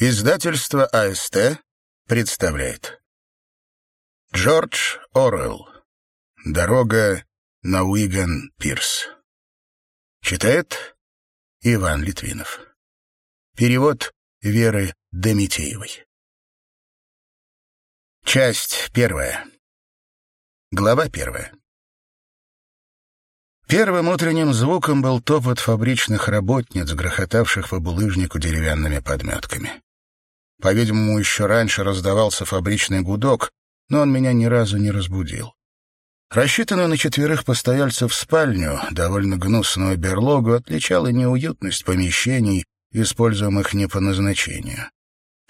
Издательство АСТ представляет. Джордж Орвелл. «Дорога на Уиган-Пирс» Читает Иван Литвинов. Перевод Веры Домитеевой Часть первая. Глава первая. Первым утренним звуком был топот фабричных работниц, грохотавших по булыжнику деревянными подметками. По-видимому, еще раньше раздавался фабричный гудок, но он меня ни разу не разбудил. Рассчитанную на четверых постояльцев спальню, довольно гнусную берлогу, отличала неуютность помещений, используемых не по назначению.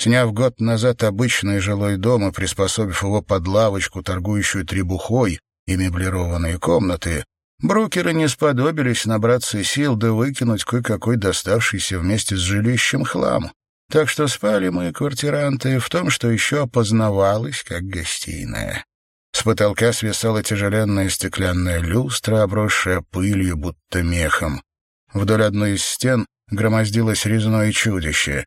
Сняв год назад обычный жилой дом и приспособив его под лавочку, торгующую требухой и меблированные комнаты, брокеры не сподобились набраться сил да выкинуть кое-какой доставшийся вместе с жилищем хлам. Так что спали мы, квартиранты, в том, что еще опознавалось, как гостиная. С потолка свисала тяжеленная стеклянная люстра, обросшая пылью, будто мехом. Вдоль одной из стен громоздилось резное чудище.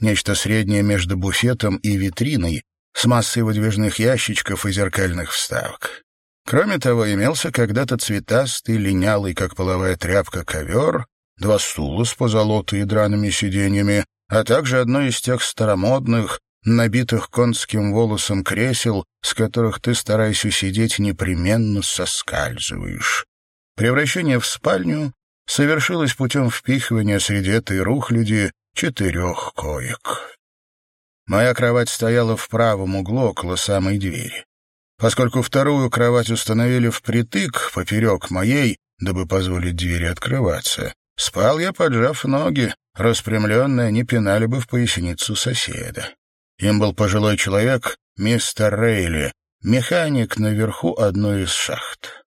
Нечто среднее между буфетом и витриной, с массой выдвижных ящичков и зеркальных вставок. Кроме того, имелся когда-то цветастый, линялый, как половая тряпка, ковер, два стула с позолотой и драными сиденьями, а также одно из тех старомодных, набитых конским волосом кресел, с которых ты, стараясь усидеть, непременно соскальзываешь. Превращение в спальню совершилось путем впихивания среди этой рухляди четырех коек. Моя кровать стояла в правом углу около самой двери. Поскольку вторую кровать установили впритык, поперек моей, дабы позволить двери открываться, спал я, поджав ноги, Распрямленные они пинали бы в поясницу соседа. Им был пожилой человек, мистер Рейли, механик наверху одной из шахт.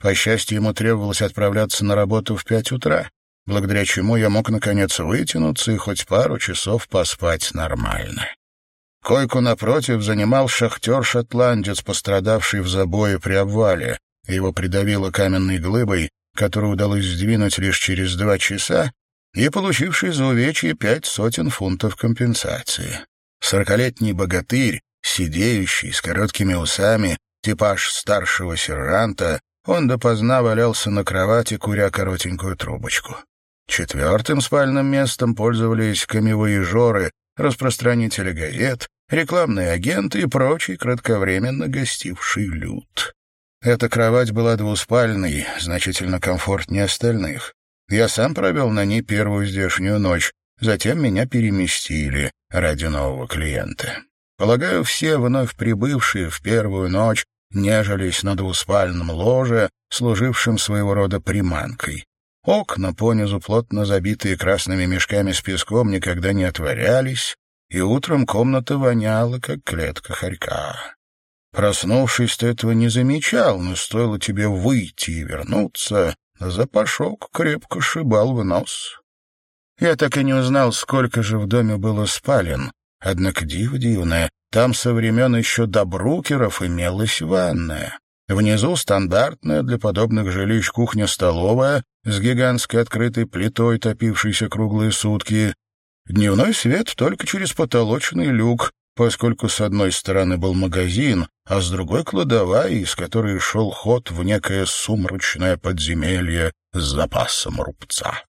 По счастью, ему требовалось отправляться на работу в пять утра, благодаря чему я мог, наконец, вытянуться и хоть пару часов поспать нормально. Койку напротив занимал шахтер-шотландец, пострадавший в забое при обвале. Его придавило каменной глыбой, которую удалось сдвинуть лишь через два часа, и получивший за увечье пять сотен фунтов компенсации. Сорокалетний богатырь, сидеющий, с короткими усами, типаж старшего сержанта, он допоздна валялся на кровати, куря коротенькую трубочку. Четвертым спальным местом пользовались камевоежоры, распространители газет, рекламные агенты и прочий кратковременно гостивший люд. Эта кровать была двуспальной, значительно комфортнее остальных. Я сам провел на ней первую здешнюю ночь, затем меня переместили ради нового клиента. Полагаю, все вновь прибывшие в первую ночь нежились на двуспальном ложе, служившем своего рода приманкой. Окна, понизу плотно забитые красными мешками с песком, никогда не отворялись, и утром комната воняла, как клетка хорька. Проснувшись, ты этого не замечал, но стоило тебе выйти и вернуться, Запашок крепко шибал в нос. Я так и не узнал, сколько же в доме было спален. Однако диво дивное, там со времен еще до брукеров имелась ванная. Внизу стандартная для подобных жилищ кухня-столовая с гигантской открытой плитой, топившейся круглые сутки. Дневной свет только через потолочный люк, поскольку с одной стороны был магазин, а с другой — кладовая, из которой шел ход в некое сумрачное подземелье с запасом рубца.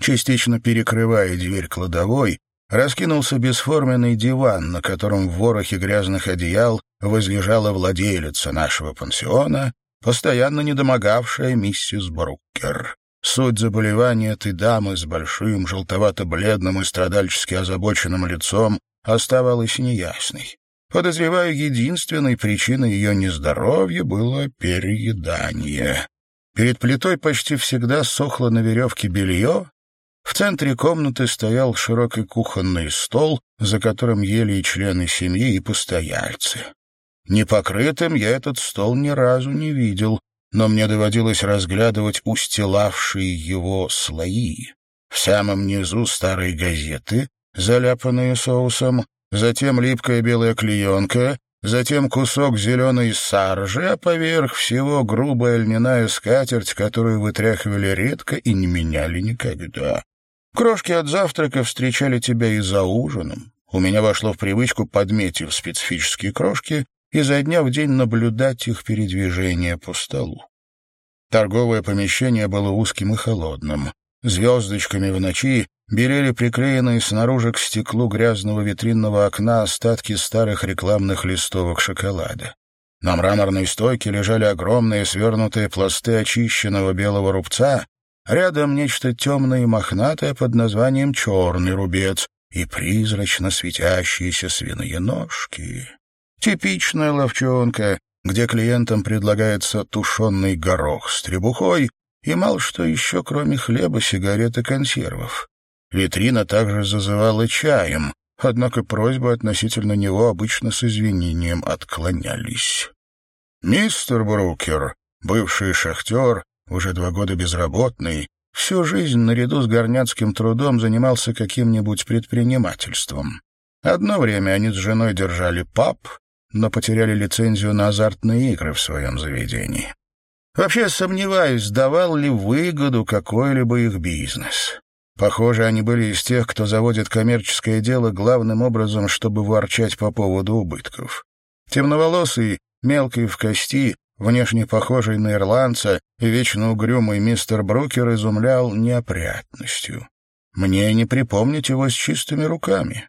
Частично перекрывая дверь кладовой, раскинулся бесформенный диван, на котором в ворохе грязных одеял возлежала владелица нашего пансиона, постоянно недомогавшая миссис Бруккер. Суть заболевания этой дамы с большим, желтовато-бледным и страдальчески озабоченным лицом оставалась неясной. Подозреваю, единственной причиной ее нездоровья было переедание. Перед плитой почти всегда сохло на веревке белье. В центре комнаты стоял широкий кухонный стол, за которым ели и члены семьи, и постояльцы. Непокрытым я этот стол ни разу не видел, но мне доводилось разглядывать устилавшие его слои. В самом низу старые газеты, заляпанные соусом, затем липкая белая клеенка, затем кусок зеленой саржи, а поверх всего грубая льняная скатерть, которую вытряхивали редко и не меняли никогда. Крошки от завтрака встречали тебя и за ужином. У меня вошло в привычку, подметив специфические крошки, изо дня в день наблюдать их передвижение по столу. Торговое помещение было узким и холодным. Звездочками в ночи белели приклеенные снаружи к стеклу грязного витринного окна остатки старых рекламных листовок шоколада. На мраморной стойке лежали огромные свернутые пласты очищенного белого рубца, рядом нечто темное и мохнатое под названием «черный рубец» и призрачно светящиеся свиные ножки. Типичная ловчонка, где клиентам предлагается тушеный горох с требухой и мало что еще, кроме хлеба, сигарет и консервов. Витрина также зазывала чаем, однако просьбы относительно него обычно с извинением отклонялись. Мистер Брукер, бывший шахтер, уже два года безработный, всю жизнь наряду с горняцким трудом занимался каким-нибудь предпринимательством. Одно время они с женой держали паб, но потеряли лицензию на азартные игры в своем заведении. Вообще сомневаюсь, давал ли выгоду какой-либо их бизнес. Похоже, они были из тех, кто заводит коммерческое дело главным образом, чтобы ворчать по поводу убытков. Темноволосый, мелкий в кости, внешне похожий на ирландца, вечно угрюмый мистер Брукер изумлял неопрятностью. Мне не припомнить его с чистыми руками.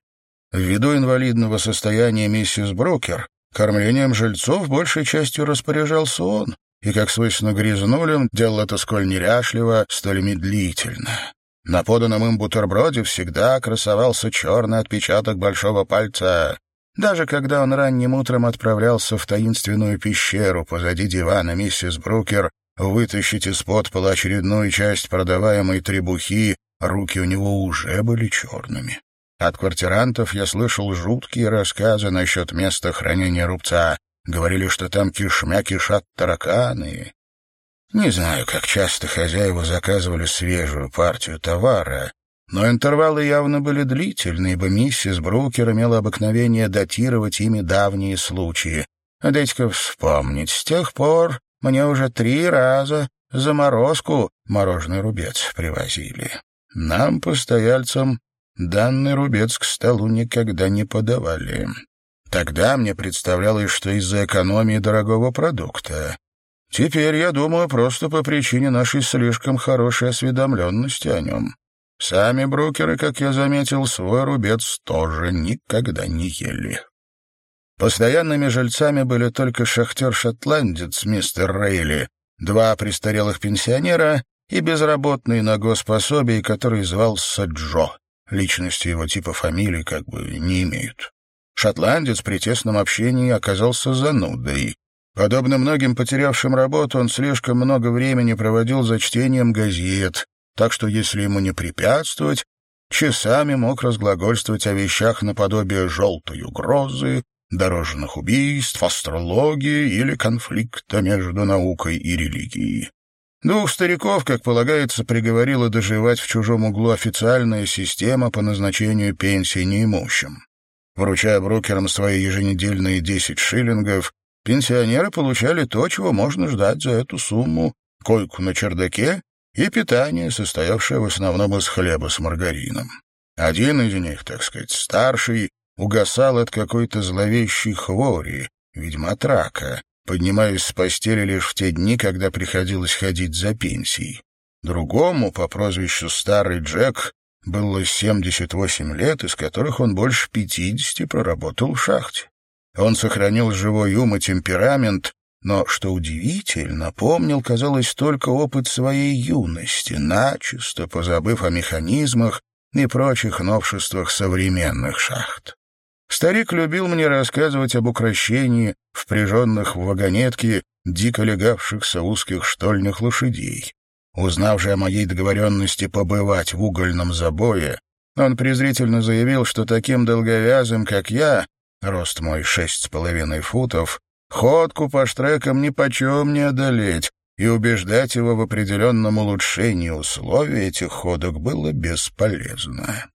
Ввиду инвалидного состояния миссис Брукер, кормлением жильцов большей частью распоряжался он, и, как свойственно грязнулям, делал это сколь неряшливо, столь медлительно. На поданном им бутерброде всегда красовался черный отпечаток большого пальца. Даже когда он ранним утром отправлялся в таинственную пещеру позади дивана миссис Брукер вытащить из-под пола очередную часть продаваемой требухи, руки у него уже были черными. От квартирантов я слышал жуткие рассказы насчет места хранения рубца, Говорили, что там кишмя кишат тараканы. Не знаю, как часто хозяева заказывали свежую партию товара, но интервалы явно были длительны, ибо миссис Брукер имела обыкновение датировать ими давние случаи. Дайте-ка вспомнить, с тех пор мне уже три раза заморозку мороженый рубец привозили. Нам, постояльцам, данный рубец к столу никогда не подавали. Тогда мне представлялось, что из-за экономии дорогого продукта. Теперь, я думаю, просто по причине нашей слишком хорошей осведомленности о нем. Сами брокеры, как я заметил, свой рубец тоже никогда не ели. Постоянными жильцами были только шахтер-шотландец мистер Рейли, два престарелых пенсионера и безработный на госпособии, который звался Джо. Личности его типа фамилии как бы не имеют. Шотландец при тесном общении оказался занудой. Подобно многим потерявшим работу, он слишком много времени проводил за чтением газет, так что, если ему не препятствовать, часами мог разглагольствовать о вещах наподобие «желтой угрозы», дорожных убийств, астрологии или конфликта между наукой и религией. Двух стариков, как полагается, приговорила доживать в чужом углу официальная система по назначению пенсии неимущим. Вручая брокерам свои еженедельные десять шиллингов, пенсионеры получали то, чего можно ждать за эту сумму — койку на чердаке и питание, состоявшее в основном из хлеба с маргарином. Один из них, так сказать, старший, угасал от какой-то зловещей хвори, видимо, от рака, поднимаясь с постели лишь в те дни, когда приходилось ходить за пенсией. Другому, по прозвищу Старый Джек, было 78 лет, из которых он больше 50 проработал в шахте. Он сохранил живой ум и темперамент, но, что удивительно, помнил, казалось, только опыт своей юности, начисто позабыв о механизмах и прочих новшествах современных шахт. Старик любил мне рассказывать об украшении, впряженных в вагонетки, дико легавшихся узких штольных лошадей. Узнав же о моей договоренности побывать в угольном забое, он презрительно заявил, что таким долговязым, как я, рост мой шесть с половиной футов, ходку по штрекам нипочем не одолеть, и убеждать его в определенном улучшении условий этих ходок было бесполезно.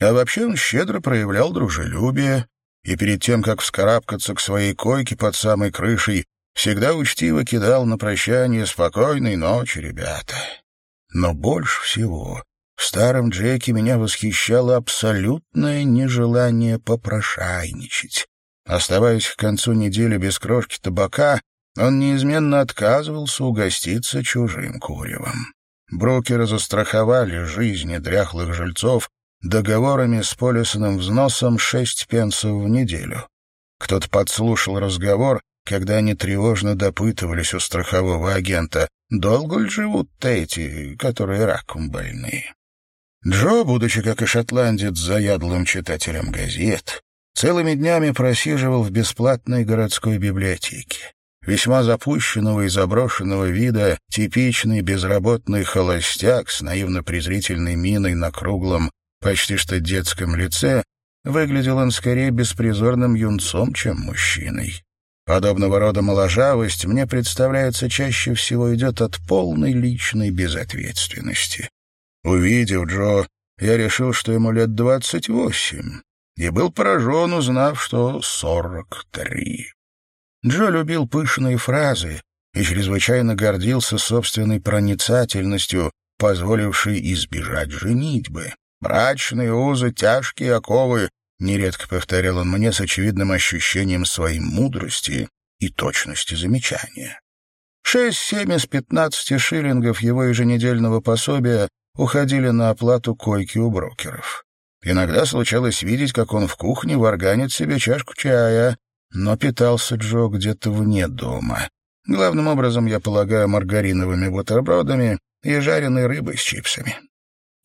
А вообще он щедро проявлял дружелюбие, и перед тем, как вскарабкаться к своей койке под самой крышей, всегда учтиво кидал на прощание «Спокойной ночи, ребята». Но больше всего В старом Джеке меня восхищало абсолютное нежелание попрошайничать. Оставаясь к концу недели без крошки табака, он неизменно отказывался угоститься чужим куревом. Брокеры застраховали жизни дряхлых жильцов договорами с полисным взносом шесть пенсов в неделю. Кто-то подслушал разговор, когда они тревожно допытывались у страхового агента, долго ли живут эти, которые раком больные. Джо, будучи, как и шотландец, заядлым читателем газет, целыми днями просиживал в бесплатной городской библиотеке. Весьма запущенного и заброшенного вида, типичный безработный холостяк с наивно-презрительной миной на круглом, почти что детском лице, выглядел он скорее беспризорным юнцом, чем мужчиной. Подобного рода моложавость мне представляется чаще всего идет от полной личной безответственности. Увидев Джо, я решил, что ему лет двадцать восемь, и был поражен, узнав, что сорок три. Джо любил пышные фразы и чрезвычайно гордился собственной проницательностью, позволившей избежать женитьбы. «Брачные узы, тяжкие оковы», — нередко повторял он мне с очевидным ощущением своей мудрости и точности замечания. Шесть-семь из пятнадцати шиллингов его еженедельного пособия уходили на оплату койки у брокеров. Иногда случалось видеть, как он в кухне варганит себе чашку чая, но питался Джо где-то вне дома. Главным образом, я полагаю, маргариновыми бутербродами и жареной рыбой с чипсами.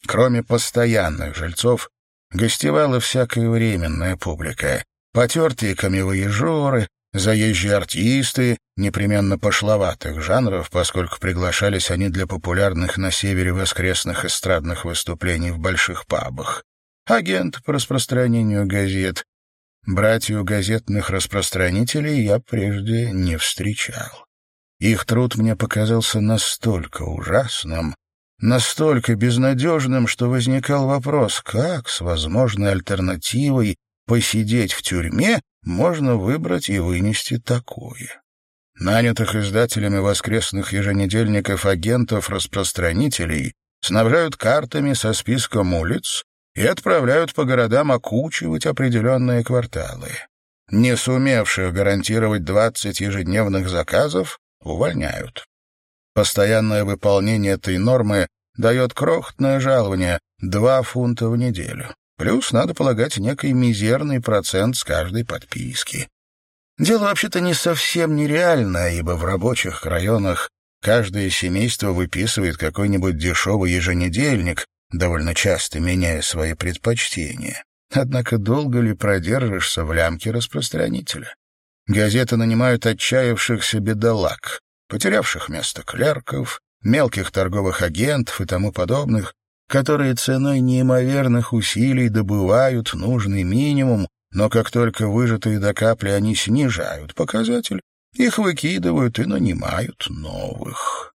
Кроме постоянных жильцов, гостевала всякая временная публика. Потертые камевоежоры, заезжие артисты, непременно пошловатых жанров, поскольку приглашались они для популярных на севере воскресных эстрадных выступлений в больших пабах. Агент по распространению газет, Братью газетных распространителей я прежде не встречал. Их труд мне показался настолько ужасным, настолько безнадежным, что возникал вопрос, как с возможной альтернативой посидеть в тюрьме можно выбрать и вынести такое. Нанятых издателями воскресных еженедельников агентов-распространителей снабжают картами со списком улиц, и отправляют по городам окучивать определенные кварталы. Не сумевших гарантировать 20 ежедневных заказов увольняют. Постоянное выполнение этой нормы дает крохотное жалование — 2 фунта в неделю. Плюс, надо полагать, некий мизерный процент с каждой подписки. Дело вообще-то не совсем нереальное, ибо в рабочих районах каждое семейство выписывает какой-нибудь дешевый еженедельник, довольно часто меняя свои предпочтения. Однако долго ли продержишься в лямке распространителя? Газеты нанимают отчаявшихся бедолаг, потерявших место клерков, мелких торговых агентов и тому подобных, которые ценой неимоверных усилий добывают нужный минимум, но как только выжатые до капли они снижают показатель, их выкидывают и нанимают новых.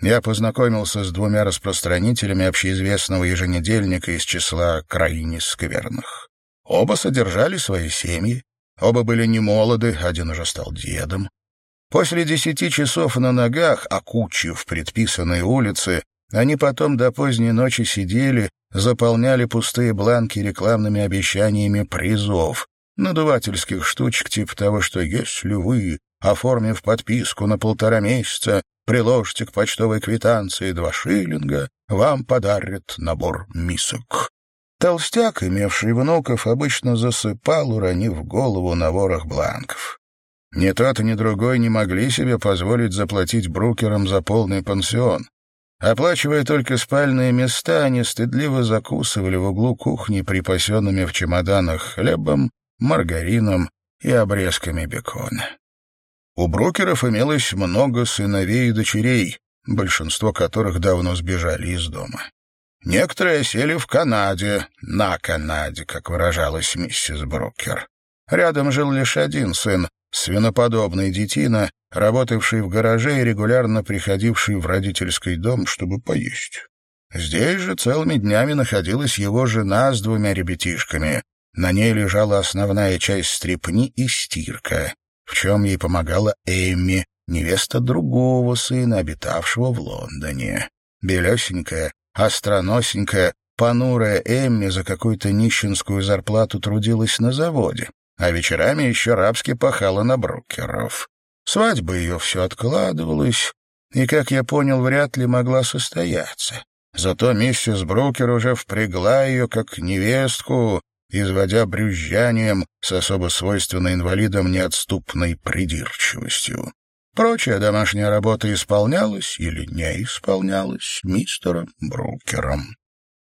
Я познакомился с двумя распространителями общеизвестного еженедельника из числа крайне скверных. Оба содержали свои семьи, оба были немолоды, один уже стал дедом. После десяти часов на ногах, окучив предписанные улицы, они потом до поздней ночи сидели, заполняли пустые бланки рекламными обещаниями призов, надувательских штучек типа того, что если вы, оформив подписку на полтора месяца, приложите к почтовой квитанции два шиллинга, вам подарят набор мисок. Толстяк, имевший внуков, обычно засыпал, уронив голову на ворох бланков. Ни тот, ни другой не могли себе позволить заплатить брукерам за полный пансион. Оплачивая только спальные места, они стыдливо закусывали в углу кухни припасенными в чемоданах хлебом, маргарином и обрезками бекона. У брокеров имелось много сыновей и дочерей, большинство которых давно сбежали из дома. Некоторые сели в Канаде, на Канаде, как выражалась миссис Брокер. Рядом жил лишь один сын, свиноподобный детина, работавший в гараже и регулярно приходивший в родительский дом, чтобы поесть. Здесь же целыми днями находилась его жена с двумя ребятишками. На ней лежала основная часть стрепни и стирка в чем ей помогала Эмми, невеста другого сына, обитавшего в Лондоне. Белесенькая, остроносенькая, понурая Эмми за какую-то нищенскую зарплату трудилась на заводе, а вечерами еще рабски пахала на брокеров. Свадьба ее все откладывалась, и, как я понял, вряд ли могла состояться. Зато миссис Брукер уже впрягла ее как невестку, изводя брюзжанием с особо свойственной инвалидам неотступной придирчивостью. Прочая домашняя работа исполнялась или не исполнялась мистером Брукером.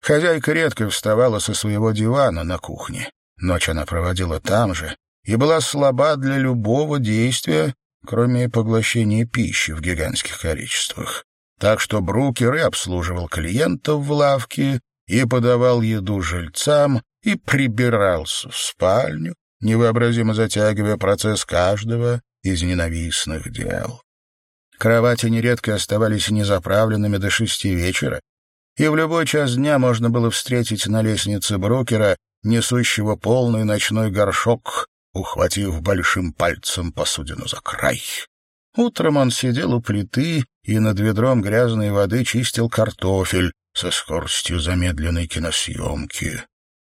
Хозяйка редко вставала со своего дивана на кухне. Ночь она проводила там же и была слаба для любого действия, кроме поглощения пищи в гигантских количествах. Так что Брукер и обслуживал клиентов в лавке, и подавал еду жильцам, и прибирался в спальню, невообразимо затягивая процесс каждого из ненавистных дел. Кровати нередко оставались незаправленными до шести вечера, и в любой час дня можно было встретить на лестнице брокера, несущего полный ночной горшок, ухватив большим пальцем посудину за край. Утром он сидел у плиты и над ведром грязной воды чистил картофель со скоростью замедленной киносъемки.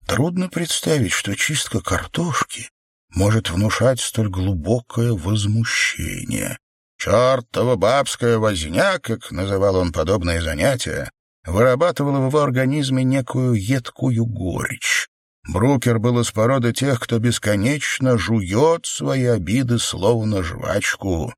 Трудно представить, что чистка картошки может внушать столь глубокое возмущение. «Чертова бабская возня», как называл он подобное занятие, вырабатывала в его организме некую едкую горечь. Брукер был из породы тех, кто бесконечно жует свои обиды словно жвачку.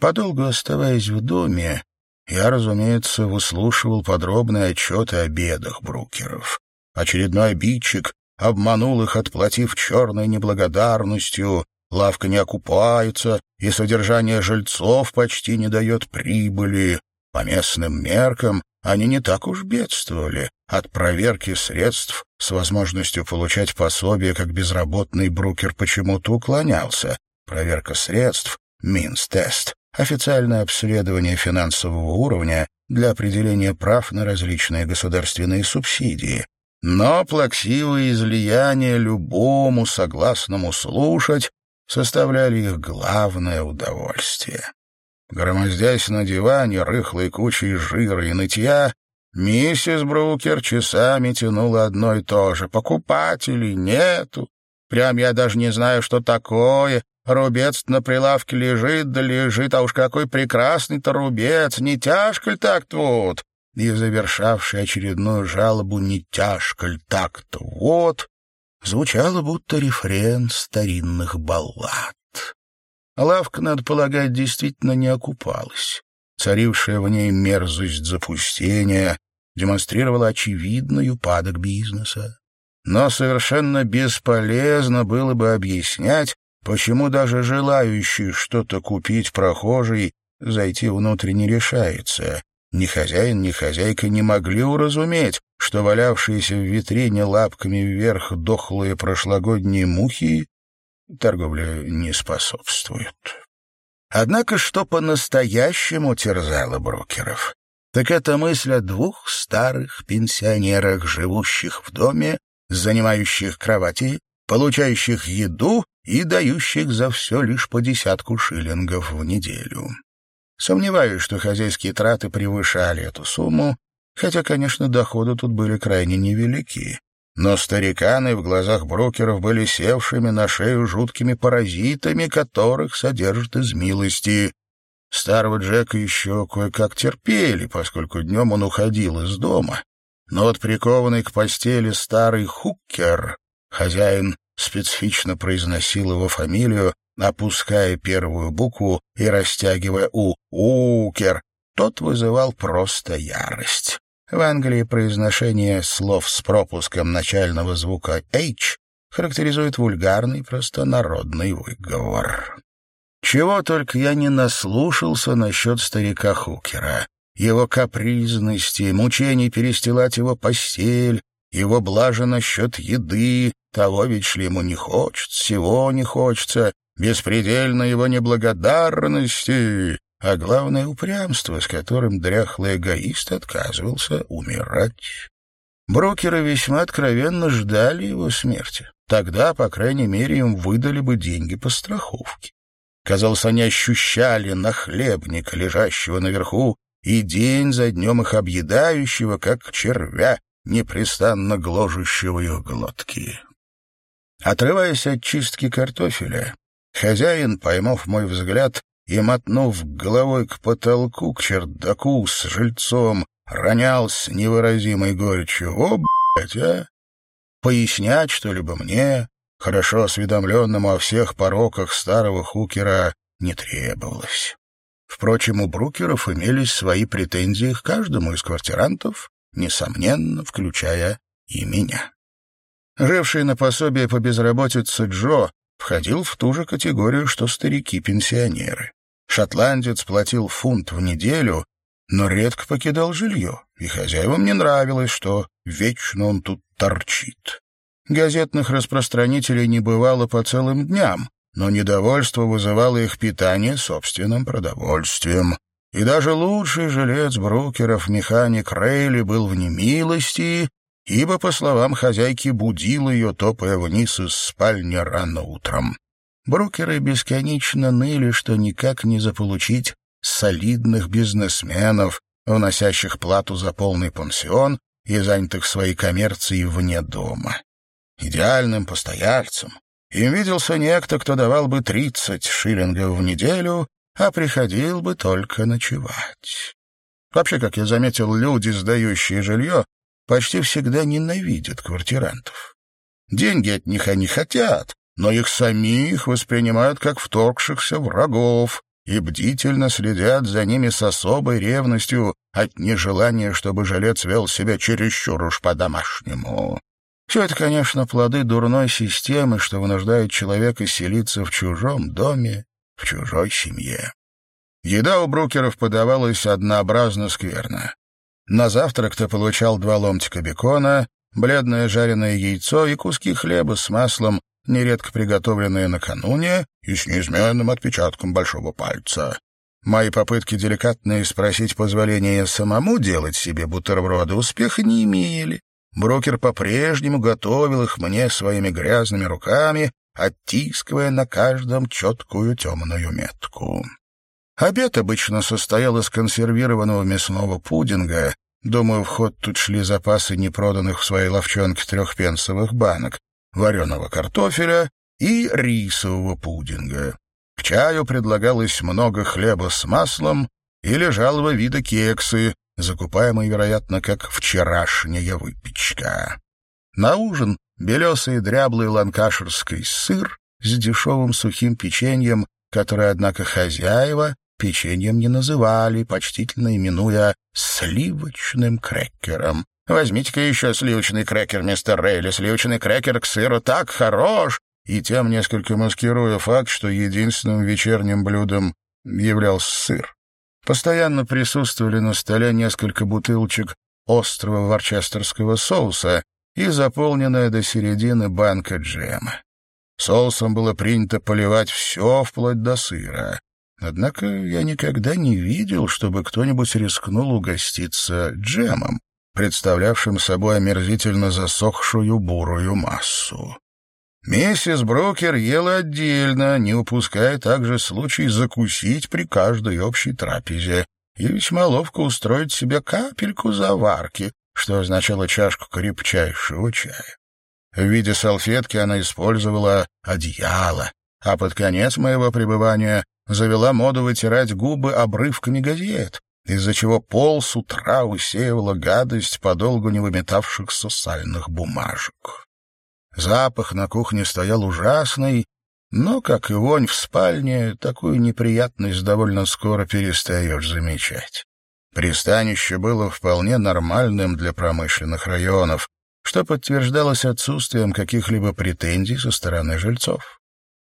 Подолгу оставаясь в доме, я, разумеется, выслушивал подробные отчеты о бедах Брукеров. Очередной обидчик обманул их, отплатив черной неблагодарностью, лавка не окупается, и содержание жильцов почти не дает прибыли. По местным меркам они не так уж бедствовали. От проверки средств с возможностью получать пособие как безработный брукер почему-то уклонялся. Проверка средств, Минс-тест, официальное обследование финансового уровня для определения прав на различные государственные субсидии. Но плаксивые излияния любому согласному слушать составляли их главное удовольствие. Громоздясь на диване рыхлой кучей жира и нытья, миссис Брукер часами тянула одно и то же. Покупателей нету. Прям я даже не знаю, что такое. Рубец на прилавке лежит, да лежит, а уж какой прекрасный-то рубец, не тяжко ли так тут? И завершавший очередную жалобу «Не тяжко ли так-то вот» звучало будто рефрен старинных баллад. Лавка, надо полагать, действительно не окупалась. Царившая в ней мерзость запустения демонстрировала очевидный упадок бизнеса. Но совершенно бесполезно было бы объяснять, почему даже желающий что-то купить прохожий зайти внутрь не решается. Ни хозяин, ни хозяйка не могли уразуметь, что валявшиеся в витрине лапками вверх дохлые прошлогодние мухи торговля не способствует. Однако что по-настоящему терзало брокеров, так это мысль о двух старых пенсионерах, живущих в доме, занимающих кровати, получающих еду и дающих за все лишь по десятку шиллингов в неделю. Сомневаюсь, что хозяйские траты превышали эту сумму, хотя, конечно, доходы тут были крайне невелики. Но стариканы в глазах брокеров были севшими на шею жуткими паразитами, которых содержат из милости. Старого Джека еще кое-как терпели, поскольку днем он уходил из дома. Но вот прикованный к постели старый хукер, хозяин специфично произносил его фамилию, опуская первую букву и растягивая «у» — «укер», тот вызывал просто ярость. В Англии произношение слов с пропуском начального звука «h» характеризует вульгарный простонародный выговор. Чего только я не наслушался насчет старика Хукера. Его капризности, мучений перестилать его постель, его блажа насчет еды, того ведь ли ему не хочется, всего не хочется, беспредельно его неблагодарности, а главное — упрямство, с которым дряхлый эгоист отказывался умирать. Брокеры весьма откровенно ждали его смерти. Тогда, по крайней мере, им выдали бы деньги по страховке. Казалось, они ощущали нахлебника, лежащего наверху, и день за днем их объедающего, как червя, непрестанно гложущего их глотки. Отрываясь от чистки картофеля, хозяин, поймав мой взгляд и мотнув головой к потолку, к чердаку с жильцом, ронял с невыразимой горечью. «О, блядь, а! Пояснять что-либо мне, хорошо осведомленному о всех пороках старого хукера, не требовалось. Впрочем, у брукеров имелись свои претензии к каждому из квартирантов, несомненно, включая и меня. Живший на пособие по безработице Джо входил в ту же категорию, что старики-пенсионеры. Шотландец платил фунт в неделю, но редко покидал жилье, и хозяевам не нравилось, что вечно он тут торчит. Газетных распространителей не бывало по целым дням, но недовольство вызывало их питание собственным продовольствием. И даже лучший жилец брокеров, механик Рейли, был в немилости, ибо, по словам хозяйки, будил ее, топая вниз из спальни рано утром. Брокеры бесконечно ныли, что никак не заполучить солидных бизнесменов, вносящих плату за полный пансион и занятых своей коммерцией вне дома. Идеальным постояльцем им виделся некто, кто давал бы тридцать шиллингов в неделю, а приходил бы только ночевать. Вообще, как я заметил, люди, сдающие жилье, почти всегда ненавидят квартирантов. Деньги от них они хотят, но их самих воспринимают как вторгшихся врагов и бдительно следят за ними с особой ревностью от нежелания, чтобы жилец вел себя чересчур уж по-домашнему. Все это, конечно, плоды дурной системы, что вынуждает человека селиться в чужом доме, в чужой семье. Еда у брукеров подавалась однообразно скверно. На завтрак ты получал два ломтика бекона, бледное жареное яйцо и куски хлеба с маслом, нередко приготовленные накануне и с неизменным отпечатком большого пальца. Мои попытки деликатно спросить позволения самому делать себе бутерброды успеха не имели. Брокер по-прежнему готовил их мне своими грязными руками, оттискивая на каждом четкую темную метку. Обед обычно состоял из консервированного мясного пудинга. Думаю, в ход тут шли запасы непроданных в своей ловчонке трехпенсовых банок, вареного картофеля и рисового пудинга. К чаю предлагалось много хлеба с маслом и лежалого вида кексы, закупаемый, вероятно, как вчерашняя выпечка. На ужин белесый дряблый ланкаширский сыр с дешевым сухим печеньем, которое, однако, хозяева печеньем не называли, почтительно именуя «сливочным крекером». «Возьмите-ка еще сливочный крекер, мистер Рейли, сливочный крекер к сыру так хорош!» И тем несколько маскируя факт, что единственным вечерним блюдом являлся сыр. Постоянно присутствовали на столе несколько бутылочек острого ворчестерского соуса и заполненная до середины банка джема. Соусом было принято поливать все вплоть до сыра. Однако я никогда не видел, чтобы кто-нибудь рискнул угоститься джемом, представлявшим собой омерзительно засохшую бурую массу. Миссис Брокер ела отдельно, не упуская также случай закусить при каждой общей трапезе и весьма ловко устроить себе капельку заварки, что означало чашку крепчайшего чая. В виде салфетки она использовала одеяло, а под конец моего пребывания завела моду вытирать губы обрывками газет, из-за чего пол с утра усеивала гадость подолгу не выметавшихся сальных бумажек. Запах на кухне стоял ужасный, но, как и вонь в спальне, такую неприятность довольно скоро перестаешь замечать. Пристанище было вполне нормальным для промышленных районов, что подтверждалось отсутствием каких-либо претензий со стороны жильцов.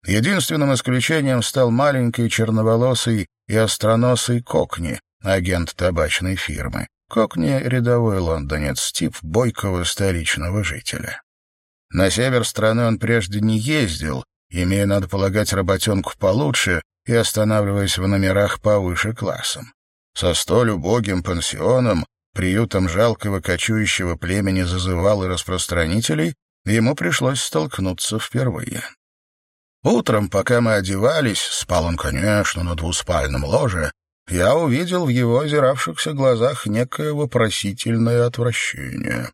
Единственным исключением стал маленький черноволосый и остроносый Кокни, агент табачной фирмы. Кокни — рядовой лондонец, тип бойкого столичного жителя. На север страны он прежде не ездил, имея, надо полагать, работенку получше и останавливаясь в номерах повыше классом. Со столь убогим пансионом, приютом жалкого кочующего племени зазывал и распространителей, ему пришлось столкнуться впервые. Утром, пока мы одевались, спал он, конечно, на двуспальном ложе, я увидел в его озиравшихся глазах некое вопросительное отвращение.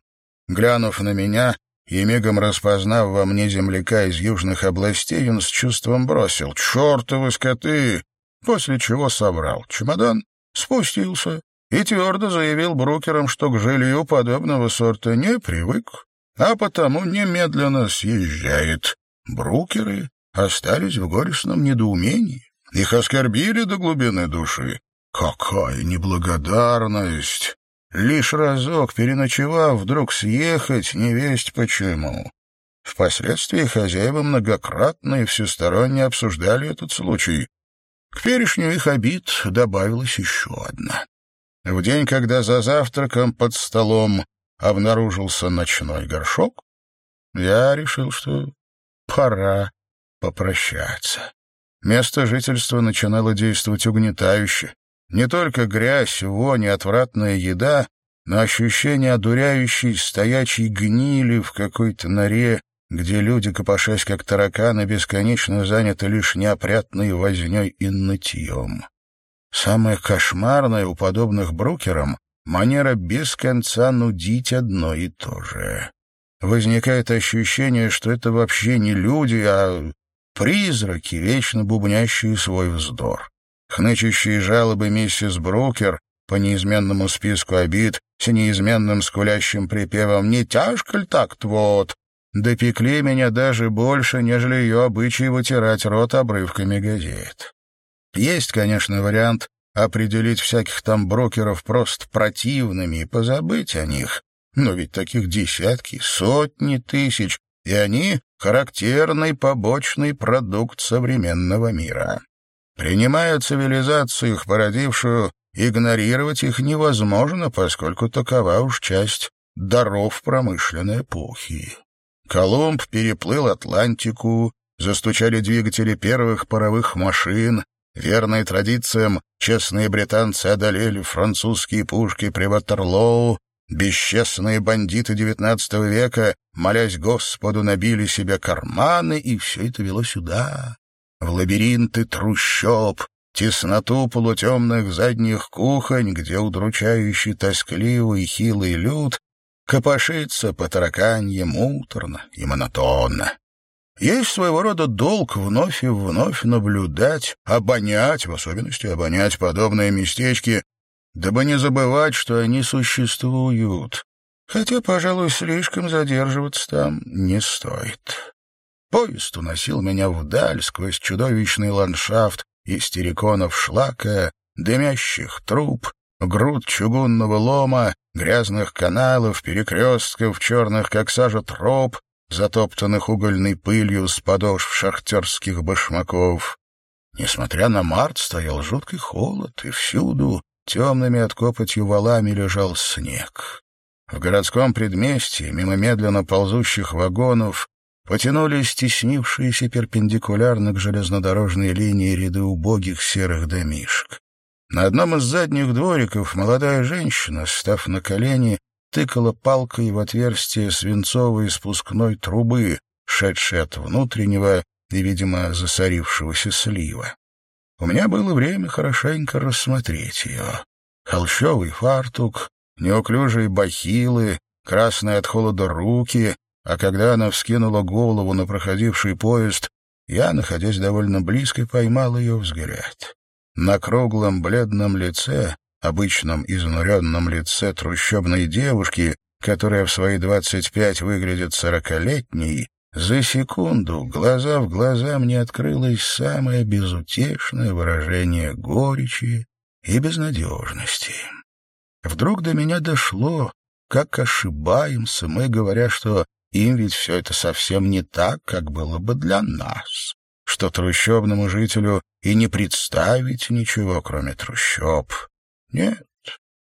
Глянув на меня и мигом распознав во мне земляка из южных областей, он с чувством бросил «Чертовы скоты!», после чего собрал чемодан, спустился и твердо заявил брокерам, что к жилью подобного сорта не привык, а потому немедленно съезжает. Брукеры остались в горестном недоумении. Их оскорбили до глубины души. Какая неблагодарность! Лишь разок, переночевав, вдруг съехать, не весть почему. Впоследствии хозяева многократно и всесторонне обсуждали этот случай. К перешню их обид добавилась еще одна. В день, когда за завтраком под столом обнаружился ночной горшок, я решил, что пора попрощаться. Место жительства начинало действовать угнетающе. Не только грязь, вонь отвратная еда, но ощущение одуряющей стоячей гнили в какой-то норе, где люди, копошась как тараканы, бесконечно заняты лишь неопрятной вознёй и нытьем. Самое кошмарное у подобных брокерам — манера без конца нудить одно и то же. Возникает ощущение, что это вообще не люди, а призраки, вечно бубнящие свой вздор. Хнычущие жалобы миссис Брукер по неизменному списку обид с неизменным скулящим припевом «Не тяжко ли так-то вот?» допекли меня даже больше, нежели ее обычай вытирать рот обрывками газет. Есть, конечно, вариант определить всяких там брокеров просто противными и позабыть о них, но ведь таких десятки, сотни тысяч, и они — характерный побочный продукт современного мира. Принимая цивилизацию, их породившую, игнорировать их невозможно, поскольку такова уж часть даров промышленной эпохи. Колумб переплыл Атлантику, застучали двигатели первых паровых машин, верные традициям, честные британцы одолели французские пушки при Ватерлоу, бесчестные бандиты XIX века, молясь Господу, набили себе карманы, и все это вело сюда, в лабиринты трущоб, тесноту полутемных задних кухонь, где удручающий тоскливый хилый люд копошится по тараканье муторно и монотонно. Есть своего рода долг вновь и вновь наблюдать, обонять, в особенности обонять подобные местечки, дабы не забывать, что они существуют, хотя, пожалуй, слишком задерживаться там не стоит. Поезд уносил меня вдаль сквозь чудовищный ландшафт из терриконов шлака, дымящих труб, груд чугунного лома, грязных каналов, перекрестков, черных, как сажа, троп, затоптанных угольной пылью с подошв шахтерских башмаков. Несмотря на март, стоял жуткий холод, и всюду темными от копотью валами лежал снег. В городском предместье, мимо медленно ползущих вагонов, потянулись стеснившиеся перпендикулярно к железнодорожной линии ряды убогих серых домишек. На одном из задних двориков молодая женщина, став на колени, тыкала палкой в отверстие свинцовой спускной трубы, шедшей от внутреннего и, видимо, засорившегося слива. У меня было время хорошенько рассмотреть ее. Холщовый фартук, неуклюжие бахилы, красные от холода руки, а когда она вскинула голову на проходивший поезд, я, находясь довольно близко, поймал ее взгляд. На круглом бледном лице, обычном изнуренном лице трущобной девушки, которая в свои двадцать пять выглядит сорокалетней, за секунду глаза в глаза мне открылось самое безутешное выражение горечи и безнадежности. Вдруг до меня дошло, как ошибаемся мы, говоря, что им ведь все это совсем не так, как было бы для нас, что трущобному жителю и не представить ничего, кроме трущоб. Нет,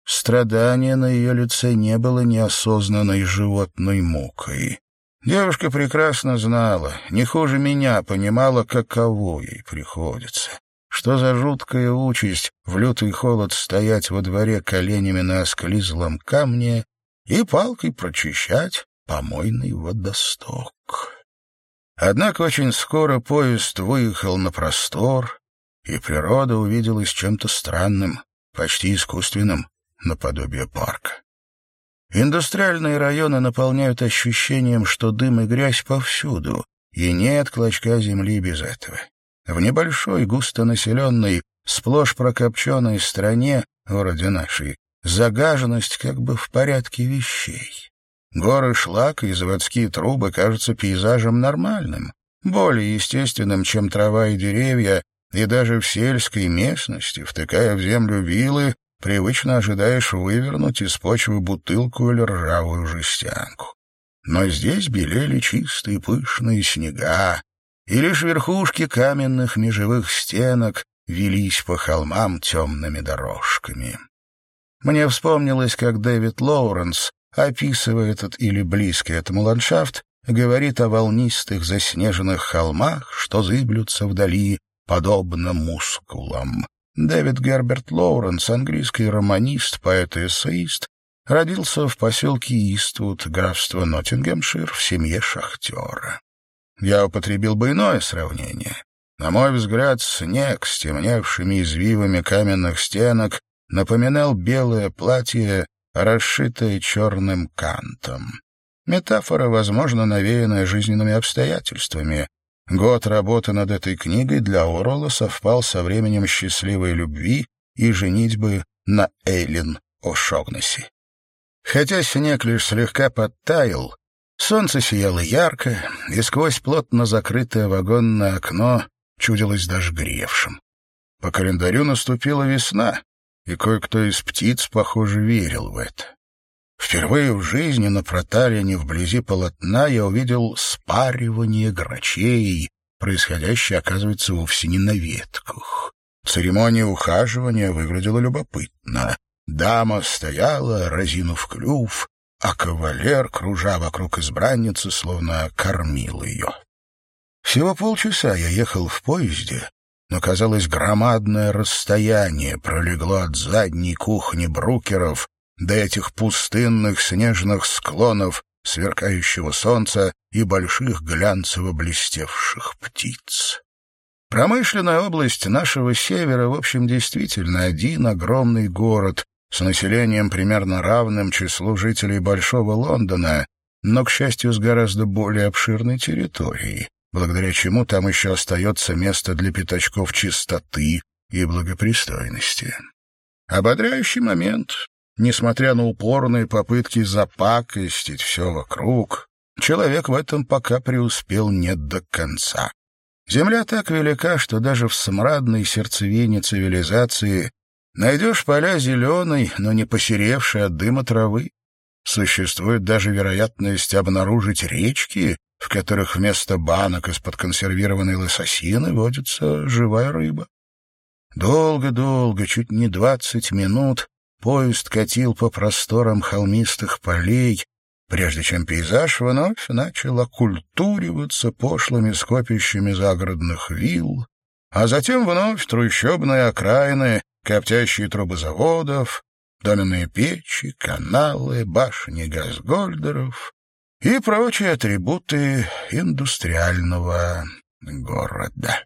страдания на ее лице не было неосознанной животной мукой. Девушка прекрасно знала, не хуже меня понимала, каково ей приходится. Что за жуткая участь в лютый холод стоять во дворе коленями на осклизлом камне и палкой прочищать помойный водосток. Однако очень скоро поезд выехал на простор, и природа увиделась чем-то странным, почти искусственным, наподобие парка. Индустриальные районы наполняют ощущением, что дым и грязь повсюду, и нет клочка земли без этого. В небольшой, густонаселенной, сплошь прокопченной стране, вроде нашей, загаженность как бы в порядке вещей. Горы шлака и заводские трубы кажутся пейзажем нормальным, более естественным, чем трава и деревья, и даже в сельской местности, втыкая в землю вилы, привычно ожидаешь вывернуть из почвы бутылку или ржавую жестянку. Но здесь белели чистые пышные снега, и лишь верхушки каменных межевых стенок велись по холмам темными дорожками. Мне вспомнилось, как Дэвид Лоуренс, описывая этот или близкий этому ландшафт, говорит о волнистых заснеженных холмах, что зыблются вдали, подобно мускулам. Дэвид Герберт Лоуренс, английский романист, поэт и эссеист, родился в поселке Иствуд, графство Ноттингемшир, в семье шахтера. Я употребил бы иное сравнение. На мой взгляд, снег с темневшими извивами каменных стенок напоминал белое платье, расшитое черным кантом. Метафора, возможно, навеянная жизненными обстоятельствами, Год работы над этой книгой для Орвелла совпал со временем счастливой любви и женитьбы на Эйлин О'Шогнесси. Хотя снег лишь слегка подтаял, солнце сияло ярко, и сквозь плотно закрытое вагонное окно чудилось даже гревшим. По календарю наступила весна, и кое-кто из птиц, похоже, верил в это. Впервые в жизни на проталине вблизи полотна я увидел спаривание грачей, происходящее, оказывается, вовсе не на ветках. Церемония ухаживания выглядела любопытно. Дама стояла, разинув клюв, а кавалер, кружа вокруг избранницы, словно кормил ее. Всего полчаса я ехал в поезде, но, казалось, громадное расстояние пролегло от задней кухни брукеров до этих пустынных снежных склонов, сверкающего солнца и больших глянцево-блестевших птиц. Промышленная область нашего севера, в общем, действительно один огромный город с населением примерно равным числу жителей Большого Лондона, но, к счастью, с гораздо более обширной территорией, благодаря чему там еще остается место для пятачков чистоты и благопристойности. Ободряющий момент, Несмотря на упорные попытки запакостить все вокруг, человек в этом пока преуспел не до конца. Земля так велика, что даже в смрадной сердцевине цивилизации найдешь поля зеленой, но не посеревшей от дыма травы. Существует даже вероятность обнаружить речки, в которых вместо банок из-под консервированной лососины водится живая рыба. Долго-долго, чуть не двадцать минут, Поезд катил по просторам холмистых полей, прежде чем пейзаж вновь начал окультуриваться пошлыми скопищами загородных вилл, а затем вновь трущобные окраины, коптящие трубы заводов, доменные печи, каналы, башни газгольдеров и прочие атрибуты индустриального города.